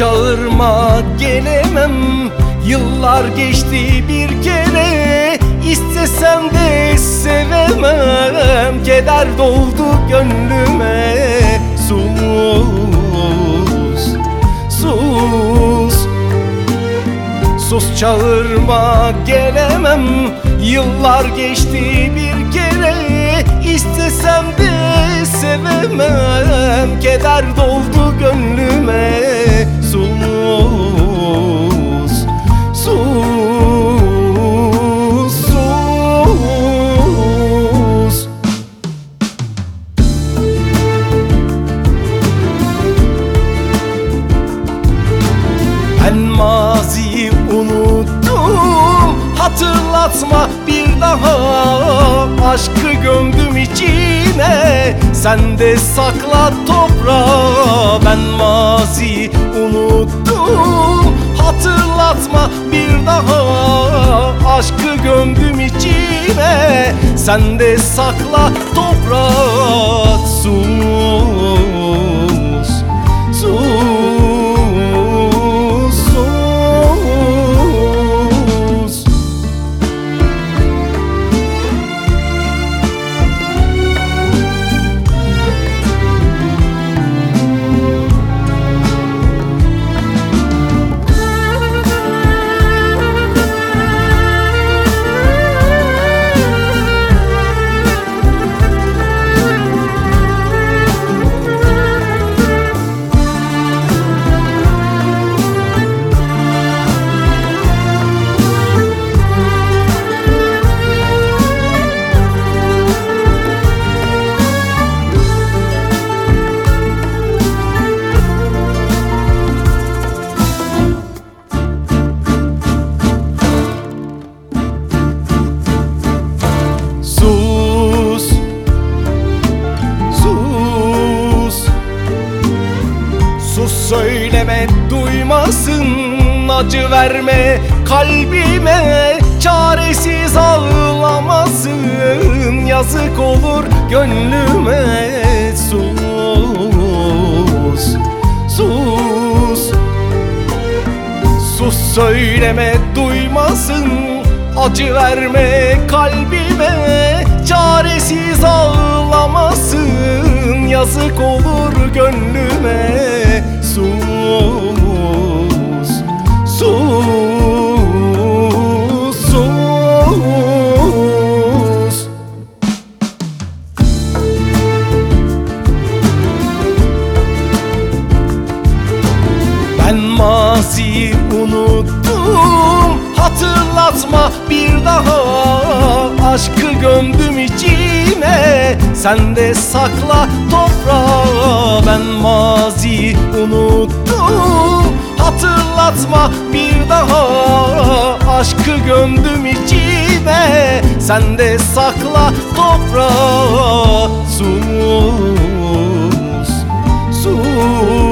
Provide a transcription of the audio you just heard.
çağırma gelemem. Yıllar geçti bir kere İstesem de sevemem. Keder doldu gönlüme Sus, sus. Sus çağırma gelemem. Yıllar geçti bir kere İstesem de sevemem. Keder doldu gönlüme maziyi unuttum. Hatırlatma bir daha. Aşkı gömdüm içine. Sen de sakla toprağa. Ben maziyi unuttum. Hatırlatma bir daha. Aşkı gömdüm içine. Sen de sakla toprağa Sus söyleme duymasın Acı verme. Kalbime Çaresiz ağlamasın. Yazık olur gönlüme. Sus Sus. Sus söyleme duymasın Acı verme. Kalbime Çaresiz Sus Sus Sus. Ben maziyi unuttum. Hatırlatma bir daha. Aşkı gömdüm içine. Sen de sakla toprağa. Ben maziyi Yaşatma bir daha. Aşkı gömdüm içime Sen de sakla toprağa. Sus Sus.